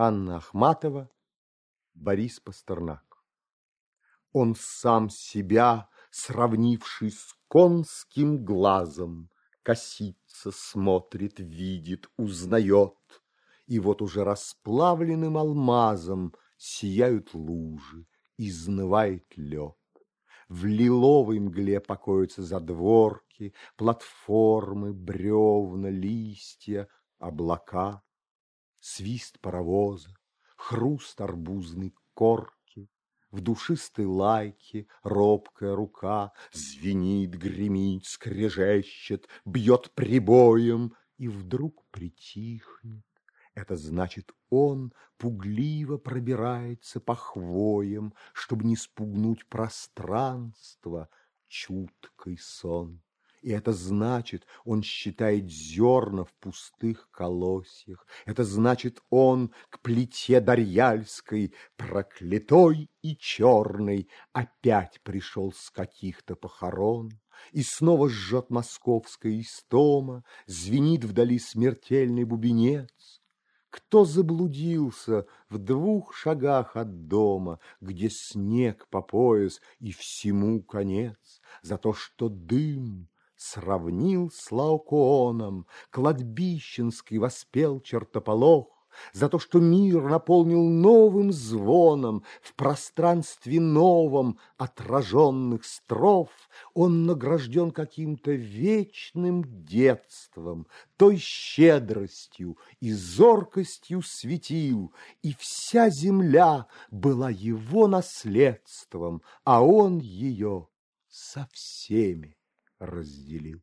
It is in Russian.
Анна Ахматова, Борис Пастернак. Он сам себя, сравнивший с конским глазом, Косится, смотрит, видит, узнает, И вот уже расплавленным алмазом Сияют лужи, изнывает лед. В лиловой мгле покоятся задворки, Платформы, бревна, листья, облака, Свист паровоза, хруст арбузной корки, В душистой лайке робкая рука Звенит, гремит, скрежещет, бьет прибоем И вдруг притихнет. Это значит, он пугливо пробирается по хвоям, Чтобы не спугнуть пространство, чуткий сон. И это значит, он считает зерна в пустых колосьях. Это значит, он к плите Дарьяльской, проклятой и черной, опять пришел с каких-то похорон. И снова жжет московская истома, звенит вдали смертельный бубенец. Кто заблудился в двух шагах от дома, Где снег по пояс и всему конец, За то, что дым сравнил с Лаокооном, Кладбищенский воспел чертополох, за то, что мир наполнил новым звоном В пространстве новом отраженных строф Он награжден каким-то вечным детством, Той щедростью и зоркостью светил, И вся земля была его наследством, А он ее со всеми разделил.